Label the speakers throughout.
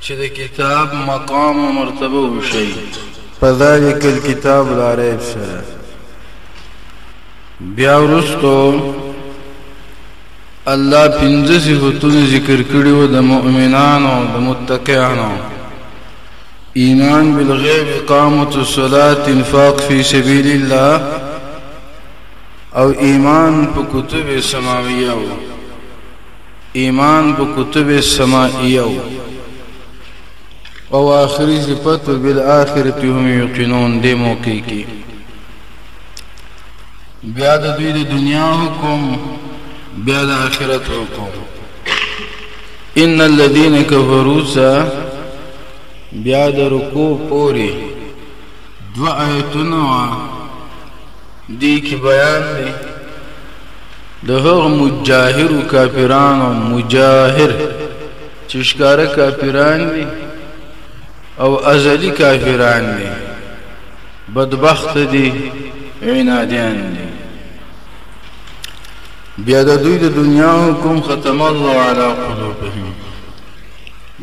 Speaker 1: چې د کتاب مقام او مرتبه وشي په ذالک الكتاب لا ریب سره بیا ورستو الله پنځه صفاتونه ذکر کړي وو د مؤمنانو د متقینانو ایمان بالغیب اقامت الصلاة انفاق فی سبیل الله او ایمان په کتب سماویه وو ایمان په کتب سمائیو او آخری صفت و بالآخرت هم یقینون دی موقع کی بیا د دوی د دنیا حکم بیا د آخرت حکم ان الذين كفروا سا بیا د رکوع پوری دو آیتونه دې کې بیان دی د هغه مجاهرو کافرانو مجاهر چې ښکاره کافران دي او ازلي کافران دي بدبخت دي عنادیان دي بیا د دوی د دنیا حکم ختم الله علی قلوبهم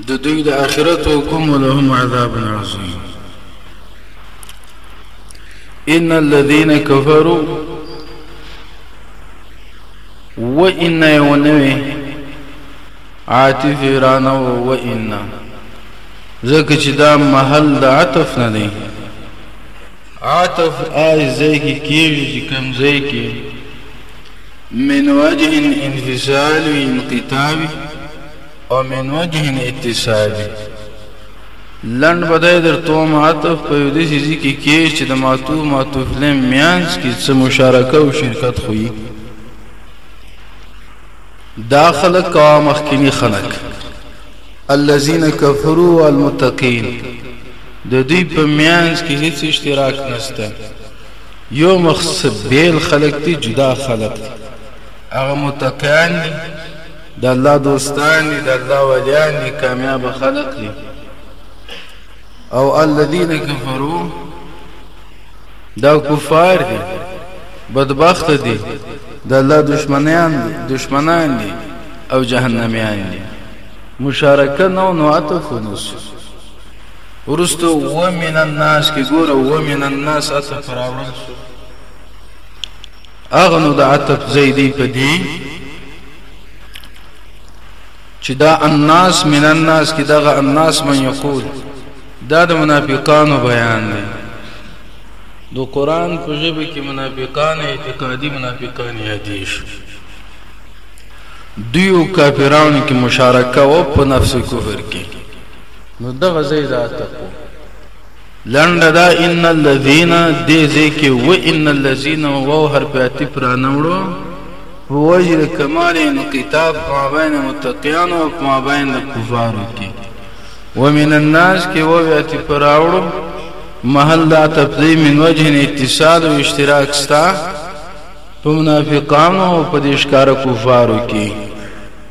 Speaker 1: د دوی د آخرت حکم لهم عذاب عظیم ان الذين كفروا وان يونوي عاطف رانا وان زکه چې دا محل د عطف نه دی عاطف آی زی کی کیږي چې کم زی کی من وجه انفصال انقطاع او من وجه اتصال لنډ به دی درتوم عطف په یو داسې ځي کې کې چې د معطوف معطوف لیم میانس کې څه مشارکه او شرکت خو یي دا خلک کوا مخکینی خلک الذين كفروا والمتقين د دې په میانس کې هیڅ اشتراک نشته یو مخصب بیل خلق دي جدا خلق دي هغه متقین دي د الله دوستان دي، د الله ولیان دي، کامیاب خلق دي. او الذين كفروا دا کفار دي، بدبخت دي، د الله دشمنان دي، دشمنان دي او جهنميان دي. مشارکه نو نو عطف نس ورستو ومن الناس کې ګوره ومن الناس عطف راوړل شو هغه نو د عطف ځای دی په دې چې دا الناس من الناس کې دغه الناس من یقول دا د منافقانو بیان دی د قران په ژبه کې منافقان اعتقادي منافقان یادې شو دیو کافرانو کې مشارکه او په نفس کفر کې نو دغه ځای ذات کو لنډه دا ان الذين دې ځای کې و ان الذين واو حرف عطف رانوړو په وجه د کمال انقطاب په مابین متقیانو او په مابین د کفارو کې ومن الناس کې واو عطف راوړو محل دا تفضی من وجه اتصال او اشتراک ستا په منافقانو او په دشکار کفارو کې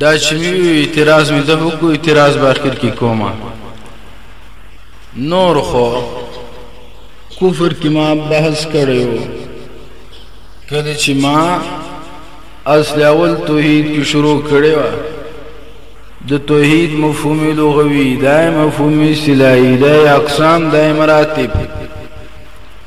Speaker 1: دا چې مې اعتراض وي زه به کو اعتراض به اخر کې کوم نور خو کفر کې ما بحث کړو کله چې ما اصل اول توحید کې شروع کړی و د توحید مفهوم لغوي دای مفهوم اصطلاحي دای اقسام دای مراتب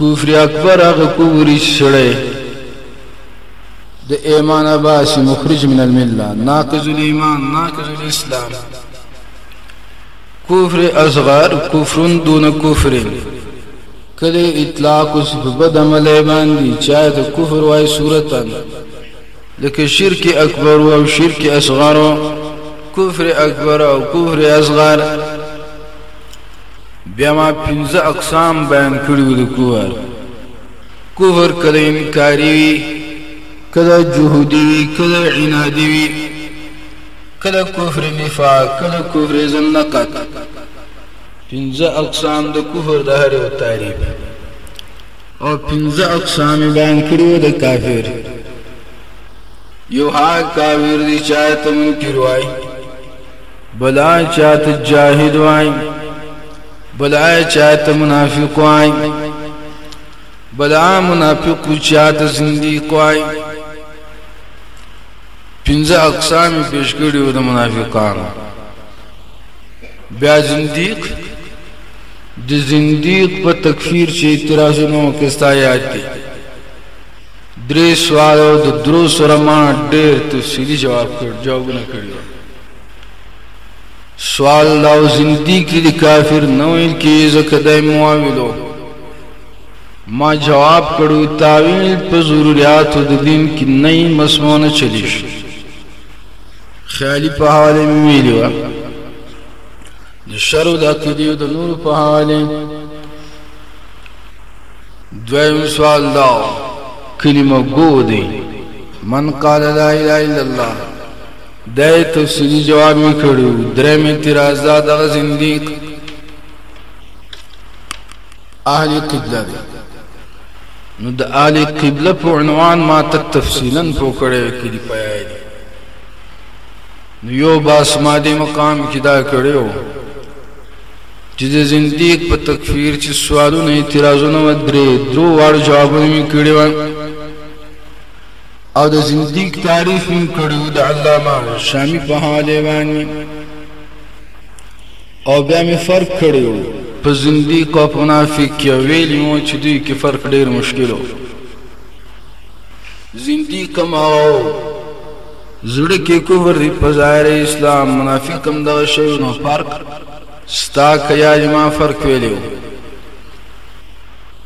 Speaker 1: کفر اکبر هغه کفر چې سړی د ایمان باسي مخرج من المله ناقض الايمان ناقض الاسلام کفر اصغر کفر دون کفر کله اطلاق اوس په بد عمل باندې چا د کفر وای صورتا لکه شرک اکبر او شرک اصغر کفر اکبر او کفر اصغر بیا ما پنځه اقسام بیان کړي وو د کفر کفر که د انکاري وي که د جهودي وي که د عنادي وي که د کفر نفاق که د کفر زندقت پنځه اقسام د کفر د هر یو تعریف او پنځه اقسام بیان کړي وو د کافر یو ها کافر دي چا ته منکر وای بلا چات جاهد وای بلا چات منافق وای بلا منافق چات زنديق وای پنځه اقسام پیش کړي د منافقانو بیا زنديق د زنديق په تکفیر چې اعتراضونه وکستا یاد دي درې سوالو د درو سره ما ډېر تفصیلی جواب کړ جوابونه کړی سوال دا او زندی کی دی کافر نویل کی زکه دای معاولو ما جواب کړو تاویل په ضرورت د دین کې نه مسمونه چلی شي خیالي په حال ویلو د شرو د عقیدې د نور په حال دویم سوال دا کلمه ګو دی من قال لا اله الا الله دا یې تفصیلي جواب یې کړی و. دریم اعتراض دا دغه زندیق اهل قبله دی نو د اهل قبله په عنوان ما ته تفصیلا پوه کړی و که دي پیای دي نو یو باس ما دې مقام کې دا کړی و چې د زندیق په تکفیر چې سوالونه اعتراضونه و درې درو واړو جوابونه مې کړي وه او د زندیق تعریف هم کړی و د علامه شامی په حواله باندې او بیا می فرق کړی و په زندیق او منافق کې ویلی مو چې دوی کې فرق ډیر مشکل و زندیق ما او زړه کې کفر دی په ظاهر اسلام منافق هم دغه شی نو فرق ستا کیا ما فرق ویلی و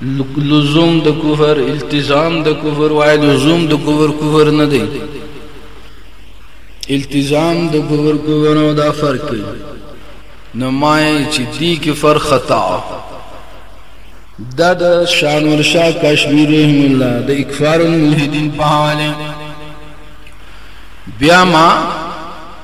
Speaker 1: لزوم د کفر التزام د کفر وای لزوم د کفر کفر نه دی التزام د کفر کفر او دا فرق دی نو ما چې دی کې فرق خطا دا د شان ورشا کشمیر رحم الله د اکفار الملحدین په حواله بیا ما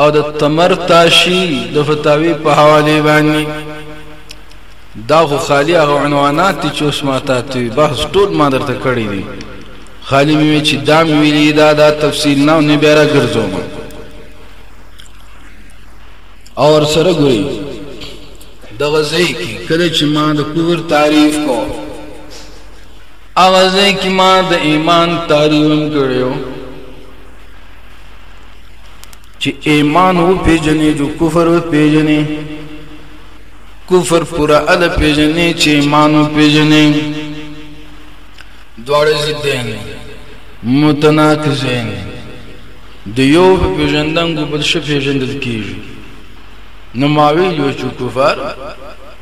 Speaker 1: او د تمرتاشي د فتاوی په حواله باندې دا خو خالی هغه عنوانات دي چې اوس ما ته ته بحث ټول ما درته کړی دي خالی مې چې دا مې ویلي دا دا تفصیل نه نه بیره ګرځوم او سره ګوري د غزې کې کله چې ما د کوور تعریف کو هغه ځای کې ما د ایمان تعریف هم کړو چې ایمان و پیژنې جو کفر و پیژنې کفر پورا ال پیژنې چې ایمان و پیژنې دواړه ضدین متناقضین د یو په پیژندنګو بل شي پیژندل کیږي نو ماوی یو چې کفر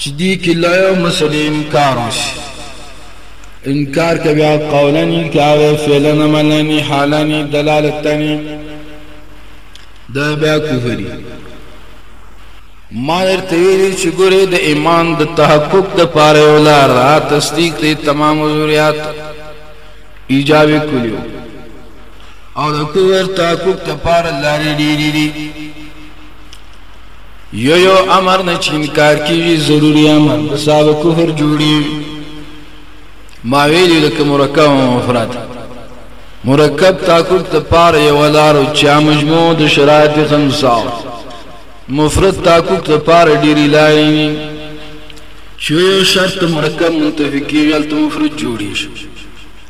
Speaker 1: چې دې کې له یو مسلې انکار وشي انکار که بیا قولا انکار وي فعلا عملا وي حالا وي دلالتا وي دا بیا کفر دي ما درته ویلي چې ګورې د ایمان د تحقق دپاره یو لار ده تصدیق دی تمامو ضروریات ایجابې کړي او د کفر تحقق دپاره لارې ډېرې دي يو يو امر نه چې انکار کېږي ضروري امر د صاحب کفر جوړېږي ما ویلي لکه مرکب او مفرد مرکب تاکل ته پار یو لارو چا مجموع د شرایط خمسا مفرد تاکل ته پار ډیری لایي چې یو شرط مرکب منتفقي غلط مفرد جوړیږي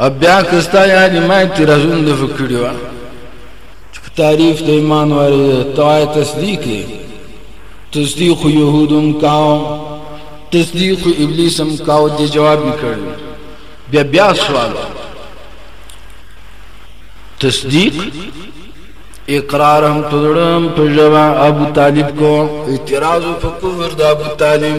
Speaker 1: او بیا که ستا یادې ما اعتراضونه دغه کړي وه چې په تاریخ د ایمان وارده ته وایې تصدیق یې تصدیق خو یهود هم کاو تصدیق خو ابلیس هم کاو دې جواب یې کړی بیا بیا سوال تصدیق اقرار هم په زړه هم په ژبه ابو طالب کو اعتراض په کفر د ابو طالب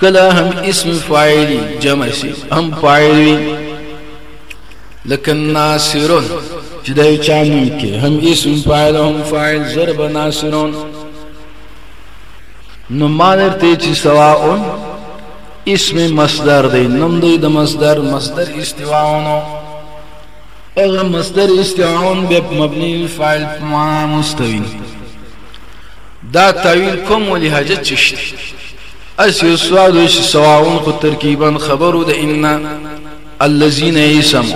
Speaker 1: کله هم اسم فاعل جمع سي هم فاعل وي لکه ناصرون چې دای چا نوم کې هم اسم فاعل هم فاعل ضرب ناصرون نو ما درته چې سواء اسم مصدر دی نوم دی د مصدر مصدر استواونو هغه مصدر استعان به مبني الفاعل په معنا مستوي دا تعویل کوم ولې حاجت چشته اس یو سوال وش سواون خو ترکیبا خبرو د ان الذين اسم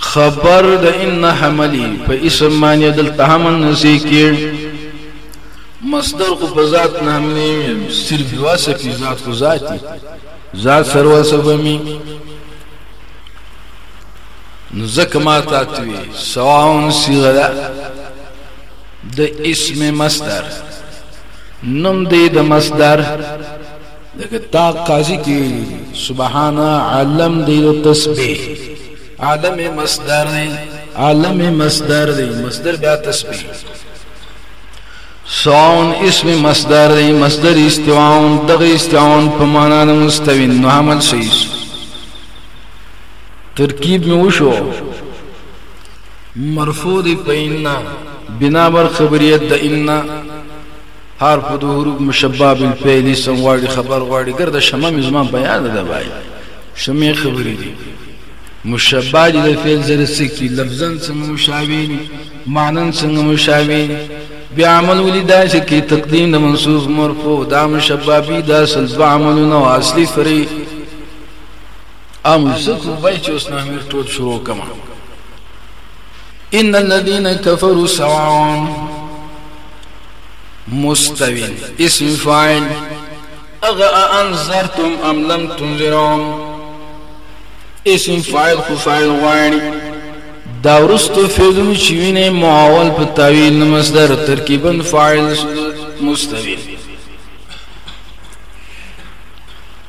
Speaker 1: خبر د ان حملی په اسم معنی دل تهمن نسی کې مصدر کو په ذات نه همني صرف واسه کی ذات کو ذاتی ذات سروا سبمی نو ځکه ما ته توی سواون صيغه ده د اسم مصدر نوم دی د مصدر لکه تا قاضي کې سبحان عالم دی د تسبیح عالم مصدر دی عالم مصدر دی مصدر بیا تسبیح سواون اسم مصدر دی مصدر استواون دغه استواون په معنا د مستوین نو عمل شي ترکیب می وشو مرفوع دی په ان بنا بر خبریت د ان حرف د حروف مشبہ بالفعل اسم واړي خبر واړي ګرد شمه می زما بیان ده بای شمه خبرې دي مشبہ دي د فعل سره سکی لفظا څنګه مشابه دي معنا څنګه مشابه دي بیا عمل ولې دا چې کې تقدیم د منصوب مرفوع دا مشبہ بي دا سلب عملونه اصلي فري ام ذکر بای چې اوس نامیر ټول شروع کما ان الذين كفروا سواء مستوين اسم فاعل اغا انذرتم ام لم تنذرهم اسم فاعل خو فاعل غواړي دا ورستو فعلونه چې ویني معول په تعویل مصدر ترکیبا فاعل مستوي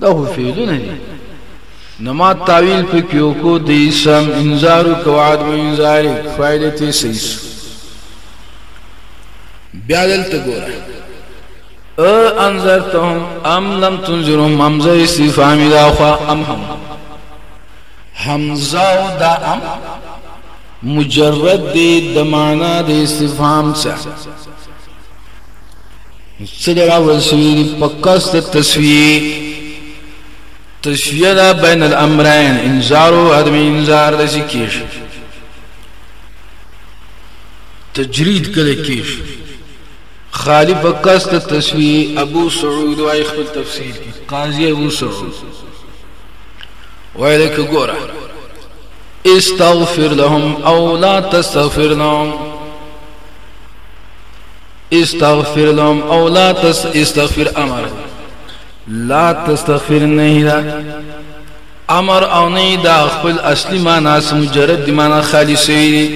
Speaker 1: دا خو فعلونه دي نو ما تاویل په کې وکړو د اسم انذار وکړو عدم انذار فاعل ته صحیح شو بیا دلته ګوره ا انذرتهم ام لم تنذرهم حمزه استفهام دا خو ام هم حمزه دا ام مجرد دی د معنا د استفهام څخه سره راول شوی دی په قصد تسویه تسویه دا بین الامرین انذار او عدم انذار د ذکیش تجرید کله کیش خالی په قصد تسویه ابو سعود وايي خپل تفسیر کې قاضي ابو سعود وایي لکه ګوره استغفر لهم او لا تستغفر لهم استغفر لهم او لا تس استغفر امر لا تستغفر نه دا امر او نه دا خپل اصلي معنا سم مجرد معنا خالص وي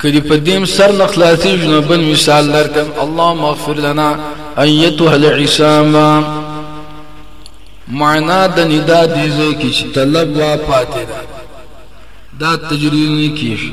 Speaker 1: کدی په دیم سر نه خلاصي جنو بل مثال درکم اللهم اغفر لنا ايتها العصام معنا د ندا دي زو کې طلب وا پاتې ده دا تجربه نه کیږي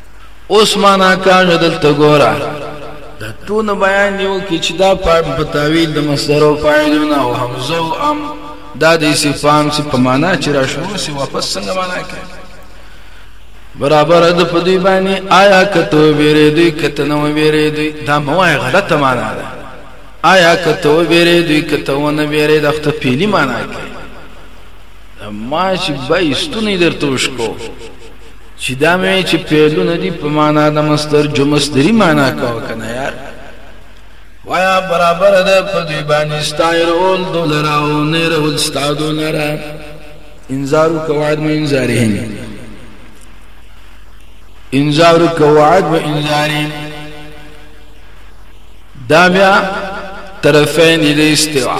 Speaker 1: اوس معنا کاغه دلته ګوره دا ټول بیان یو کې چې دا په تعویل د مصدر او فاعلونه او همزه او ام دا د استفهام چې په معنا چې را شروع شي واپس څنګه معنا کوي برابر د پدی باندې آیا کته ویری دی کته نو ویری دی دا موای غلطه معنا ده آیا کته ویری دی کته ونه ویری د خپل پیلی معنا کوي ما چې بای ستونی درته وشکو چې دا مې چې پیلونه دي په معنا د مصدر جمصدری معنا کاوه کنه یار وایا برابر ده په دې باندې ستایر اول دولر او نه رول ستا دولر انذار قواعد مې انذارین انذار قواعد و انذارین دا بیا طرفین الاستواء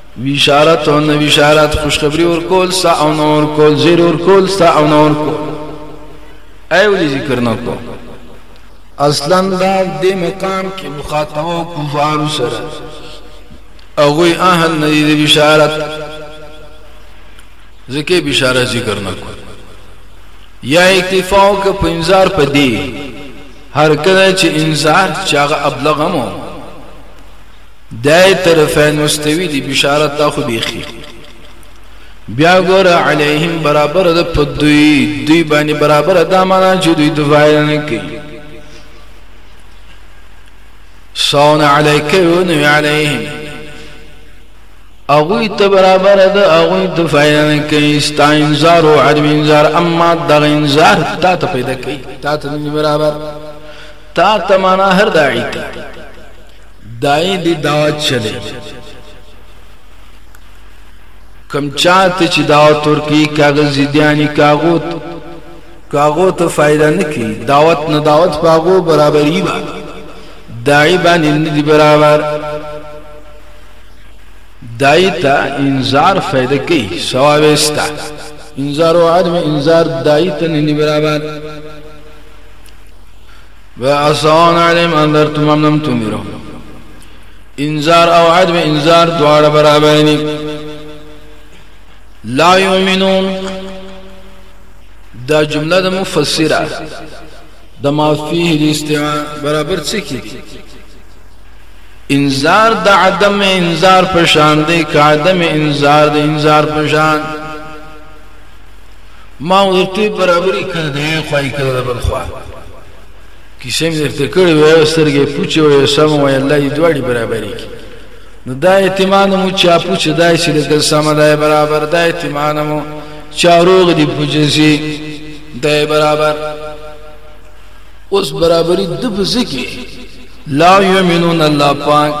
Speaker 1: بشارت او نه بشارت خوشخبری ورکول ستا او نه ورکول زیر ورکول ستا او نه ورکول ایو دی ذکر نه کو اصلا دا د مقام کې مخاطبه کفار سره هغه اهل نه دی بشارت ځکه بشارت ذکر نه کو یا اکتفا وک په انذار په دی هر کله چې انذار چې هغه ابلغمو دای طرفین مستوی دی بشارت تا خو بیخی بیا ګور علیهم برابر د پدوی دوی باندې برابر د معنا چې دوی د فاعل نه کوي سون علیک و نو علیهم اغوی ته برابر د اغوی د فاعل نه کوي ستا انذار او عدم انذار اما د انذار تا ته پیدا کوي تا ته برابر تا ته معنا هر داعی ته دای دی دعوت چلی کم چاته چې دا ترکی کاغذ دیانی کاغوت کاغو ته فائدہ نکی دعوت نه دعوت پاغو برابرۍ با دای باندې نه دی برابر دای ته انذار فائدہ کوي ثواب استا انذار او عدم انذار دای ته نه دی برابر وعسان علم ان در تمام نم تمیرو انذار او عدم انذار دوار برابرنی لا یؤمنون دا جمله د مفسره د ما فيه الاستماع برابر څه کی انذار د عدم انذار پشان دی که عدم انذار د انذار پشان ما ورته برابرۍ کړې د یوې خوا یې کړې د بل خوا کیسې مې درته کړې وې یوه سترګه یې پوچه وه یوه سمه وه الله یې دواړې برابرې کړي نو دا اعتماد مو چا پوچه دا چې د ګل سمه دا برابر دا اعتماد مو چا روغ دي پوچه سي دا برابر اوس برابرۍ د بزکه لا یمنون الله پاک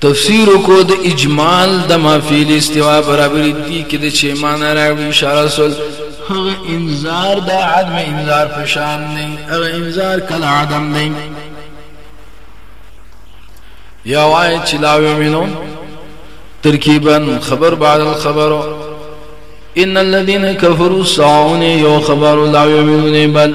Speaker 1: تفسیر کو د اجمال د ما فی الاستوا برابر دی کې د چې معنا راوړي اشاره سول هغه انذار د عدم انذار په شان نه هغه انذار کله عدم نه یا وای چې لا یمنو ترکیبا خبر بعد الخبر ان الذين كفروا سعون یو خبر لا یمنون بل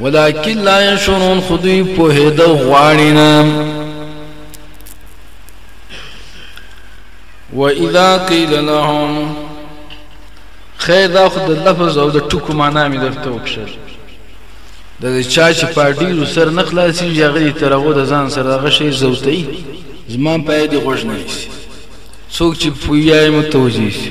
Speaker 1: ولكن لا يشعرون خو دوی پوهېدل غواړي نه وإذا قيل لهم خیر دا خو د لفظ او د ټکو معنا مې درته وکړه د چا چې په ډیرو سر نه خلاصېږي هغه یې تر هغو د ځان سره دغه شی زوتوي زما پای دې غوږ نه نیسي څوک چې پوهیږي متوجه شي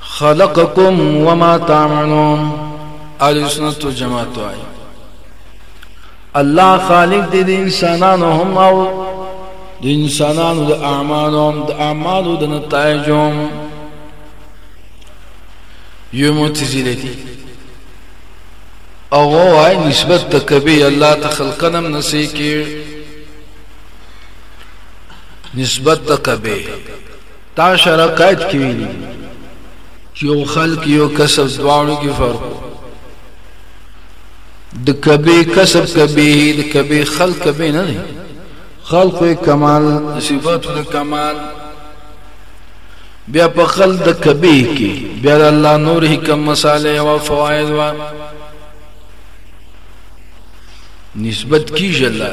Speaker 1: خلقکم وما تعملون اهل سنت جماعت وايي الله خالق دې د انسانانو هم او د انسانانو د اعمالو هم د اعمالو د نتایجو هم یو معتزله دي او وای نسبت د کبي الله ته خلقنم نسی کې نسبت د کبي تا شرکایت کې ویلي چې یو خلک یو کسب دواړو کې فرق د کبه کسب کبه د کبه خلق کبه نه دی خلق کمال صفات د کمال بیا په خل د کبه کې بیا الله نور حکم مصالح او فواید وا نسبت کیږي الله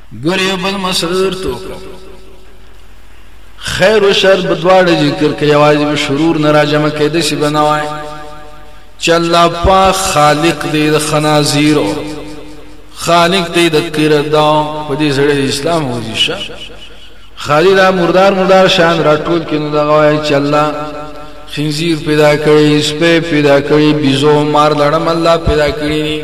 Speaker 1: ګوره یو بل مسله درته وکړم خیر او شر به دواړه ذکر کوي یوازې به شرور نه راجمه کېده شي به نه وای چې الله پاک خالق دی د خنازیرو خالق دی د قردا په دې سره اسلام وځي شه خالد مردار مردار شان راټول کینو دا غواړي چې الله خنزیر پیدا کړي سپه پیدا کړي بيزو مار لړم الله پیدا کړي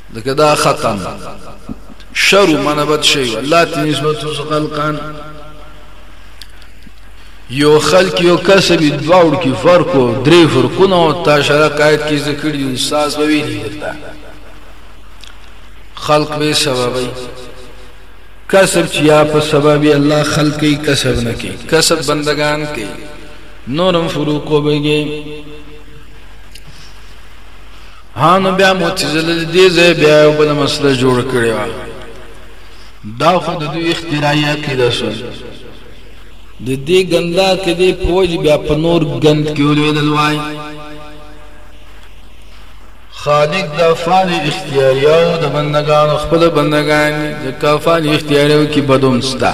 Speaker 1: لکه دا ختم شر من بد شي الله ته نسبت خلقان یو خلق یو کس به دواړو کې فرق او درې فرقونه او تاشره قائد کې ذکر دي استاد به ویلي ورته خلق به سببي کسب چې یا په سبب الله خلقي کسب نه کوي کسب بندگان کوي نورم فروق وبږي ها نو بیا معتزله د دې ځای بیا یو بل مسله جوړ کړی و دا خو د دوی اختراعي عقیده شو د دې ګندا کې دې پوج بیا په نور ګند کې ولېدل وای خالق د افعال اختیاریو د بندگانو خپل بندگان د کافال اختیاریو کې بدوم ستا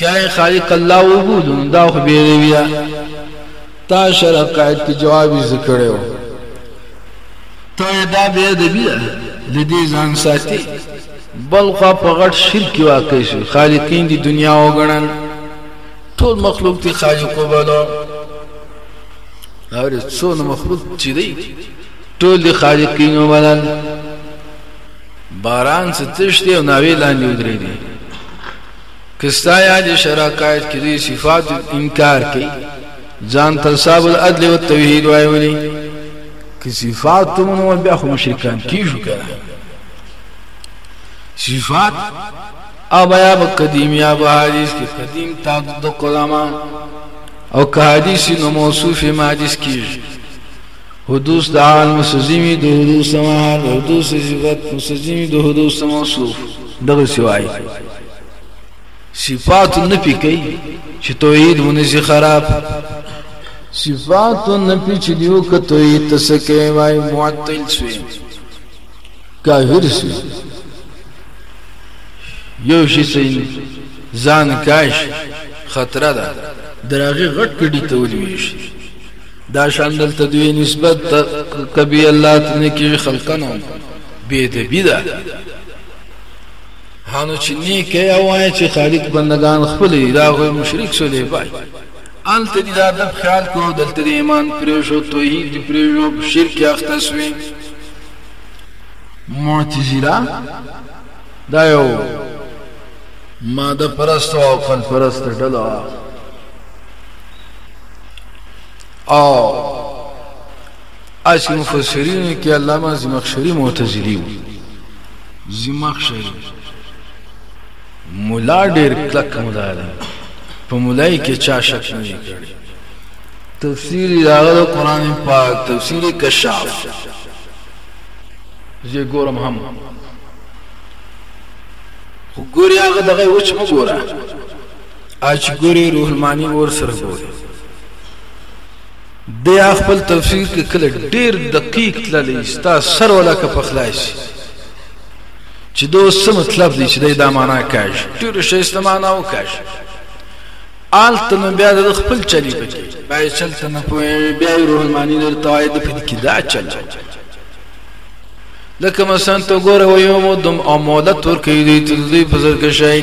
Speaker 1: کای خالق الله وبودون دا خو بیرویا تا شرع قائد کی جواب یې زه کړی و ته یې دا بې ادبي ده له دې ځان ساتي بلخوا په غټ شرک کې واقع شو خالقین دي دنیا وګڼل ټول مخلوق دي خالق وبلو اورې څونه مخلوق چې دی ټول دي خالقین وبلل باران څه تشته او ناوی لاندې ودرېږي که ستا یاد شرع قائد کې دې صفات انکار کوي ځان ته صاحب العدل والتوحید وایي ولي که صفات ته مونږ بیا خو مشرکان کیږو کنه صفات او بیا به قدیم یا به حدیث کې قدیم تا د قدما او که حدیث نو موصوف ما حدیث کیږي حدوث د عال مسجمی د حدوث سمال حدوث صفت مسجمی د حدوث موصوف دغه سوای صفات نفی کوي چې توحید مونږ شي خراب صفات نفی چې دیو ک توحید تسکه وای معطل شوی کافر شوی یو شي ځان کاش خطر ده دراغه غټ کړي تولوي شي دا شان دلته دوی نسبت ته قبیلات نه کیږي خلقنو بی ادبی ده هانو چې نیکه یا وای چې خالق بندگان خپل دی دا غوی مشرک شو دی بای الته دي دا ادب خیال کو دلته دی ایمان پریشو توحید دی پریشو شرک اخته شوی معتزله دا یو ماده پرست او عقل پرست ډله او اسی مفسرین کې علامه زمخشری معتزلی و زمخشری مولا ډیر کلک مولا دی په مولای کې چا شک نه کړی تفسیر راغله قران پاک تفسیر کشاف زه ګورم هم خو ګوري هغه دغه وچ مګوره اچ ګورې روح المانی ور سره ګورې بیا خپل تفسیر کې کله ډیر دقیق تللی ستا سر ولا که پخلاسی چې دو څه مطلب دی چې دا معنا کاش ډیر شې استمانه وکاش آل تنو بیا د خپل چلی پکې بیا چل تنو په بیا روح المانی در تواید په دې کې دا چل لکه مثلا تو ګوره و یو مدم او مولت ور کوي دې تل دې بزرګ شای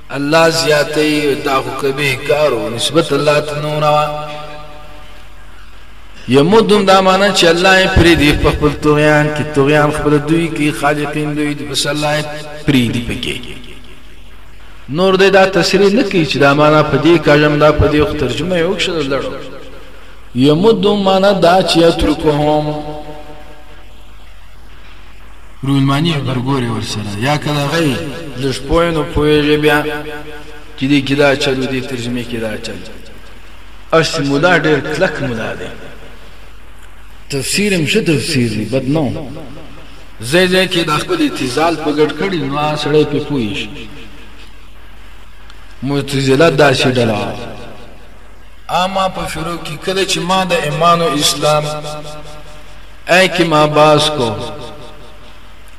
Speaker 1: الله زیاتی دا خو کبه کارو نسبت الله ته نوروا یمدم دا معنا چې الله یې پرې دی په خپل طغیان کې طغیان خپل دوی کې خالقین دوی دی بس الله یې پرې دی پکې نور دې دا تشریح نه کوي چې دا معنا په دې کاجم دا په دې ترجمه یو څه لړو یمدم معنا دا چې اترکهم روماني غبرګورې ورسره یا که دغه یې لږ پوه نو پوهېږې بیا چې دې کې دا چل و دې ترجمې کې دا چل هسې ملا ډېر کلک ملا دی تفسیر هم ښه تفسیر دی بد نه ځای ځای کې د خپل اعتزال په ګډ کړي نو سړی پې پوه شي معتزله داسې ډله اما په شروع کې کله چې ما د ایمان او اسلام ای کی ما باز کو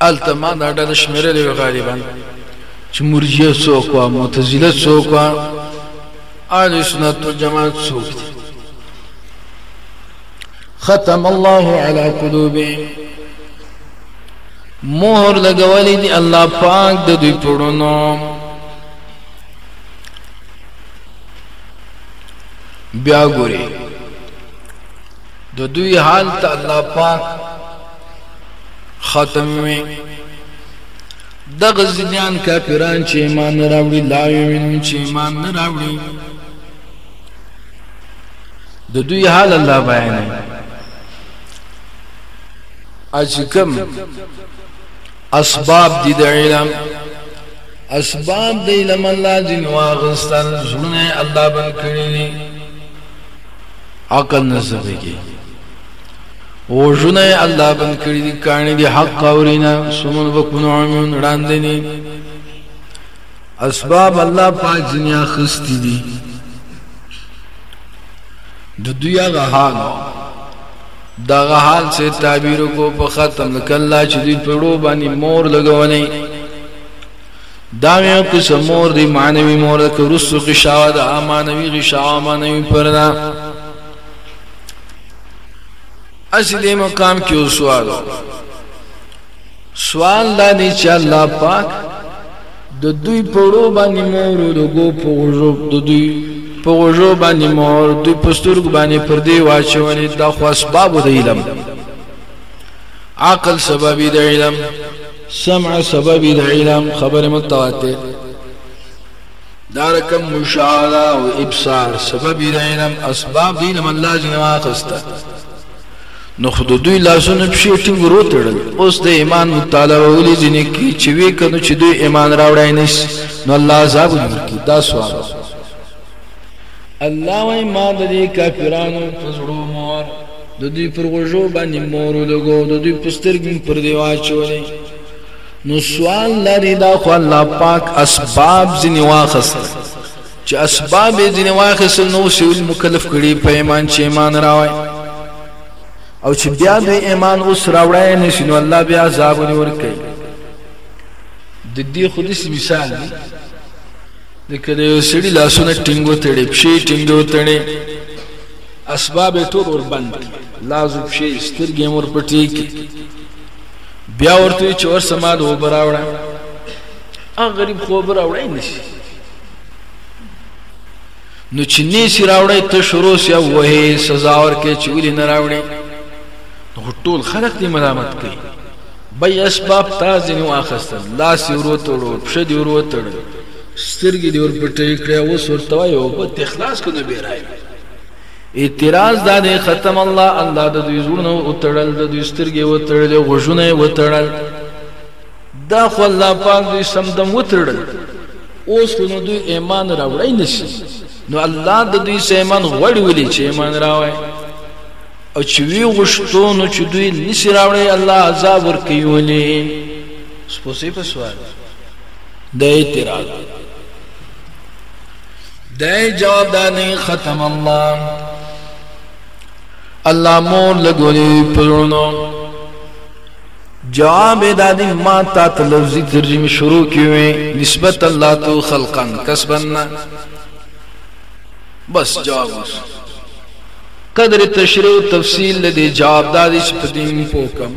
Speaker 1: الته ما دا ډله شمیرلې وي غالبا چې مرجیه څوک وه معتزله څوک وه اهل سنت والجماعت څوک دي ختم الله على قلوبهم مهر لګولې دي الله پاک د دوی پړونو بیا ګوري د دوی حال ته الله پاک ختموي دغه ځینیان کافران چې ایمان نه راوړي لا یومنون چې ایمان نه راوړي د دوی حال الله بیانوي اچکم اسباب دي د علم اسباب د علم الله جن واغستل زړونه الله بن کړی عقل نه زده کی او جنې الله بند کړی دي کانی دي حق اورینا سمون وکونو عمون راندنی اسباب الله پاک دنیا خستی دي د دوی هغه حال دا هغه حال چې تعبیر کو په ختم کله چې دوی په ړو باندې مور لګونی دا یو قسم مور دی معنوي مور ده که وروسته غشاوه ده معنوي غشاوه معنوي پرده هسې دې مقام کې یو سوال سوال دا دی چې الله پاک د دوی په وړو باندې مور د ګو په غوږو د دوی په غوږو باندې مور دوی په سترګو باندې پردې واچولې دا خو اسبابو د علم عقل سببي د علم سمع سببی د علم خبر متواتر دارکم مشاهده او ابصار سببی د علم اسباب دین من لازم واخسته نو خود دوی لاسونه پښې ټینګ وروتړل اوس د ایمان مطالبه ولې ځینې کی چې وی کنو چې دوی ایمان راوړای نس نو الله عذاب ورکی دا سوال الله وای ما د دې کافرانو فزړو مور د دوی پر غوږو باندې مور ولګو د دوی په سترګې مې پر دې واچولې نو سوال دا دی دا خو الله پاک اسباب ځینې واخیستل چې اسباب یې ځینې واخیستل نو اوس یې مکلف کړي په ایمان چې ایمان راوړي او چې بیا دوی ایمان اوس راوړی نه شي نو الله بیا عذابونه ورکوي د دې خو داسې مثال دی لکه د یو سړي لاسونه ټینګ وتړي پښې ټینګې وتړي اسباب یې ټول وربند کړي لاس پښې سترګې هم ورپټې کړي بیا ورته وایي چې ورسه ما د اوبه راوړه هغه غریب خو اوبه راوړی نه شي نو چې نیسي راوړی ته شروع سي او وهې سزا ورکړې چې ولې نه راوړې نو ټول خلک دې ملامت کوي بی اسباب تا ځینې واخیستل، لاس یې ور وتړو، پښه دې ور وتړل، سترګې دې ور پټې کړې او اوس ورته وایې اوبه ترې خلاص کړه نو بیا راویښ اعتراض دا دی ختم الله الله د دوی زړونه وتړل د دوی سترګې وتړلې غوږونه یې وتړل دا خو الله پاک دوی سمدم وتړل اوس خو نو دوی ایمان راوړی نشي نو الله د دوی سه ایمان غوړي ولي چې ایمان راوړي او چې وی غشتو نو چې دوی نسی راوړی الله عذاب ورکی ولی سپوسی په سوال د اعتراض د جواب دانی ختم الله الله مور لګولی پرونو جواب دادی ما تا ته لفظي ترجمه شروع کیوي نسبت الله تو خلقا کسبنا بس جواب اوس قدر تشریح او تفصیل د دې جواب دا دي چې په دین پوکم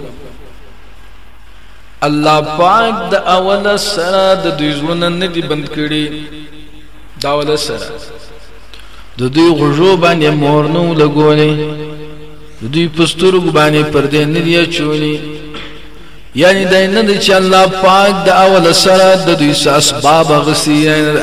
Speaker 1: الله پاک د اول سره د دوی ژوند نه دی بند کړي دا اول سره د دوی غژو باندې مور نو لګولې د دوی پستور باندې پردې نه دی چولې یعنی دا نه دی چې الله پاک د اول سره د دوی ساس باب غسی نه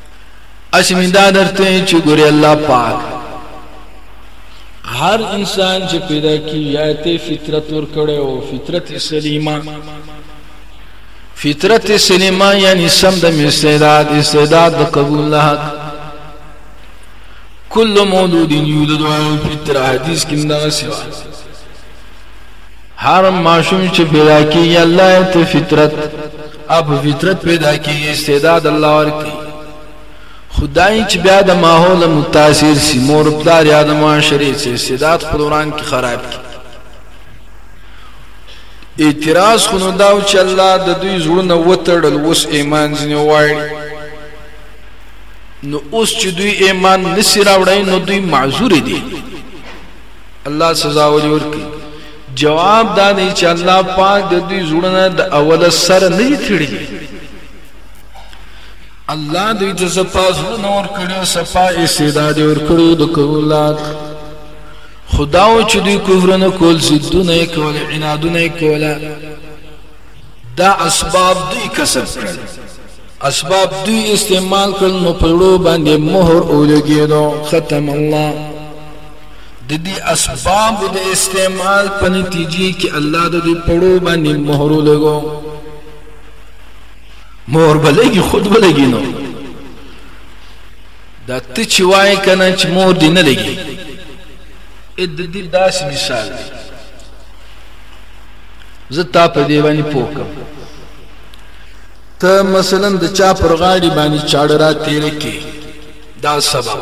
Speaker 1: اسمی دا درته چې ګوري الله پاک هر انسان چې پیدا کی یا ته فطرت ور کړو او فطرت سلیمه فطرت سلیمه یعنی سم د استعداد استعداد د قبول له حق کل مولود یولد علی الفطره حدیث کې دا سوا هر ماشوم چې پیدا کی یا الله ته فطرت ا په فطرت پیدا کیږی استعداد الله ورکی خو دای چی بیا د ماحول متاثر سی مور پلار یا د معاشره سی استعداد خپل وران کی خراب کی اعتراض خو نو داو چې الله د دوی زړونه وتړل اوس ایمان ځنی وایي نو اوس چې دوی ایمان نسی راوړی نو دوی معذور دي الله سزا ورکړي جواب دا دی چې الله پاک د دوی زړونه د اوله سره نه دي تړلي الله دوی ته صفا زړونه ورکړي او صفا استعداد یې ورکړي د کولات خدا او چې دوی کفرونه کول ضدونه یې کول عنادونه یې کوله دا اسباب دوی کسب کړل اسباب دوی استعمال کړل نو په لو باندې مهر اولګېدو ختم الله د دې اسبابو د استعمال په نتیجې کې الله د دې پړو باندې مهر ولګو مهر بلګي خود بلګي نو دا ته چې وای کنه چې مهر دې نه لګي ا د دې داس مثال دی زه تا په دې باندې پوکم ته مثلا د چا پر غاړي باندې چاړه را تیر کې دا سبب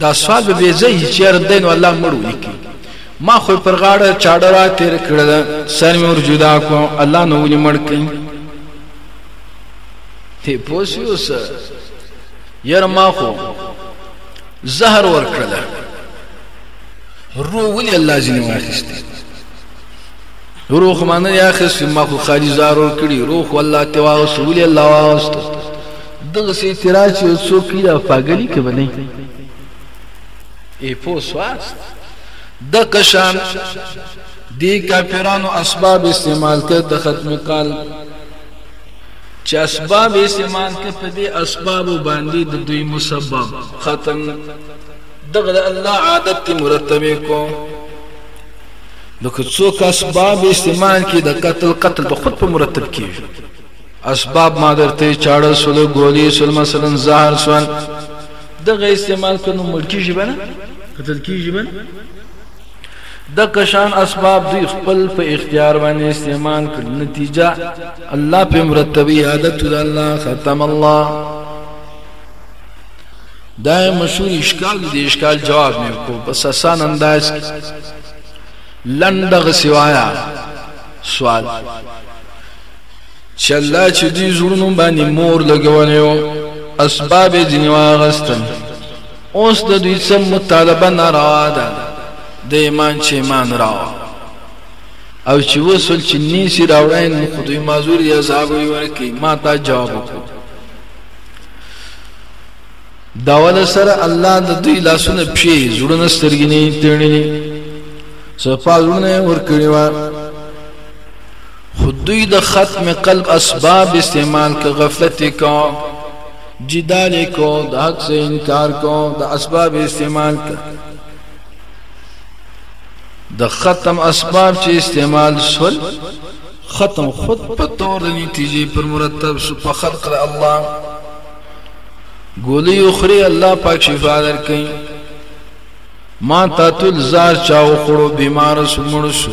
Speaker 1: دا سوال به بې ځایه چې یاره دی نو الله مړ ولیکي ما خو پر غاړه چاړه را تیر کړل سر مې ور جدا کو الله نو ولې مړ کړي ته پوسیو سر یاره ما خو زهر ور کړل رو ولې الله ځینې واخیسته روح مانه یا خصم ما خو خالي زارور کړي روح والله تواوس ولې الله واست دغسې اعتراض چې یو څوک کوي دا پاګلي که به نه ای پوه سواست دغه شان دی کافرانو اسباب استعمال کړ د ختم کال چې اسباب استعمال کړ په دې اسباب باندې د دوی مسبب ختم دغه الله عادت مرتب کو نو که څوک اسباب استعمال کړي د قتل قتل په خود په مرتب کیږي اسباب ما درته چاړه سول ګولی سول مثلا زهر سول دغه استعمال کنو ملکی جبنه قتل کی جبنه د کشان اسباب دی خپل په اختیار باندې استعمال کړ نتیجه الله په مرتبه عادت د الله ختم الله دا مشهور اشکال دی اشکال جواب مې کو بس آسان انداز لندغ سوایا سوال چې الله چې دې زړونو باندې مور لګولې او اسباب یې ځینې واغستل اوس د دوی څه مطالبه ناروا ده د ایمان چې ایمان راوه او چې وصل چې نیسی راوړای نو خو دوی معذور یا عذاب وي ورکی ما تا جواب وکړو داول سره الله د دوی لاسونه پښې زړونه سترګې نه تړلې صفا زړونه ور کړی و خو دوی د ختم قلب اسباب استعمال که غفلت کو جدال کو د حق سے انکار کو د اسباب استعمال که د ختم اسباب چې استعمال سول ختم خود په تور نتیجې پر مرتب سو په خلق له الله ګولې اخري الله پاک شفا درکې ما تاتل زار چاو خړو بیمار سو مړ سو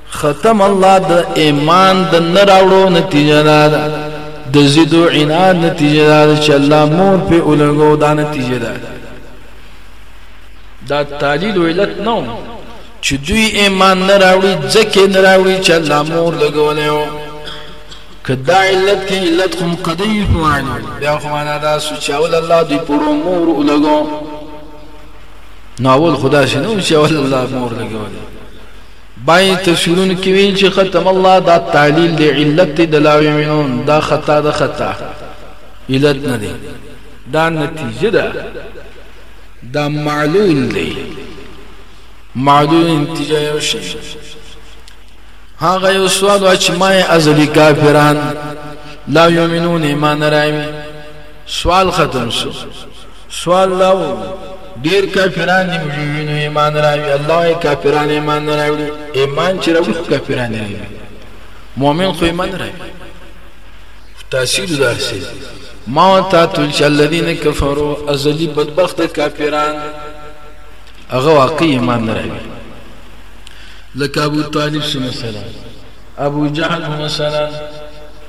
Speaker 1: ختم الله د ایمان د نه راوړو نتیجه ده د ضد او عناد نتیجه ده چې الله مور په اولګو دا نتیجه ده دا تعلیل و علت نو چې دوی ایمان نه راوړي ځکه نه راوړي چې الله مور لګولې و کدا علت کې علت کوم قدی فوانو بیا خو معنا دا سوچاول الله دوی پر مور اولګو ناول خدا شنو چې اول الله مور لګولې بعی تفسیرونو کی ویل چی ختم الله دا تعلیل دی علت دی د لا یؤمنون دا خطا ده خطا علت نه دی دا نتیجه ده دا معلول دی معلول انتجا یو شی هغه یو سوال وا چې ما ازلی کافران لا یؤمنون ایمان راوي سوال ختم شو سوال دا وو ډیر کافران دی موږ وینو ایمان راوی الله وای کافران ایمان نه راوړي ایمان چې راوړي خو کافران راوي مؤمن خو ایمان راوي تاثیر دا سي ما تا تل چې الذين كفروا ازلی بدبخت کافران هغه واقعي ایمان نه راوي لکه ابو طالب سي مثلا ابو جهل خو مثلا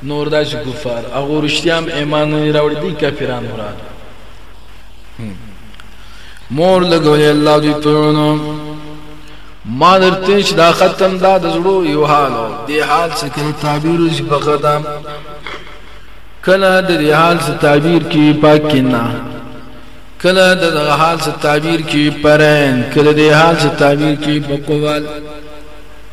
Speaker 1: نور داسې کفار هغو رښتیا هم ایمان نه راوړي دي کافران مراد مور لګولې الله دې پرونو ما درته چې دا ختم دا د زړو یو حال دی حال څه کله تعبیر وشي په قدم کله د دې حال څه تعبیر کې پاکینا کله د دغه حال څه تعبیر کې پرین کله د حال څه تعبیر کې په قوال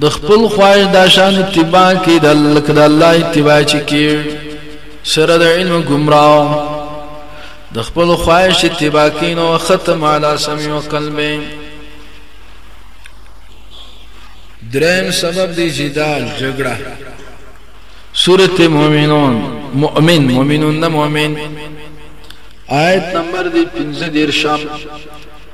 Speaker 1: د خپل خواهش دا شان اتباع کېدل لکه د الله اتباع چې کې سره د علم ګمراه د خپل خواهش اتباع کینو ختم علی سمع و قلب دریم سبب دی جدال جګړه سورت مومنون مؤمن مومنون نه مؤمن آیت نمبر دی پنځه دیر شام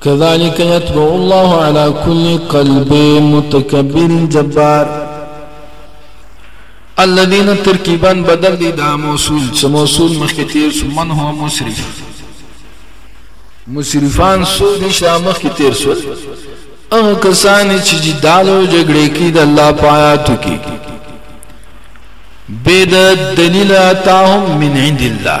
Speaker 1: کذلک یطبع الله علی کل قلب متکبر جبار الذين ترکیبا بدل دی دا موصول چې موصول مخکې تیر شو من هو مسرف مسرفان سو دي چې مخکې تیر شو هغه کسان چې جدال او جګړې کې د الله پایاتو کې بيد دلیل اتاهم من عند الله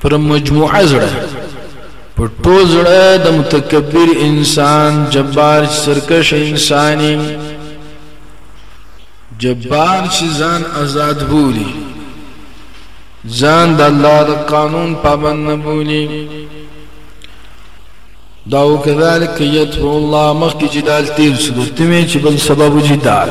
Speaker 1: پر مجموعه زړه پر ټول زړه د متکبر انسان جبار سرکش انساني جبار چې ځان آزاد بولی ځان د الله د قانون پابند نه بولی دا وکذالک یتبع الله مخکې جدال تیر شو ته چې بل سبب جدال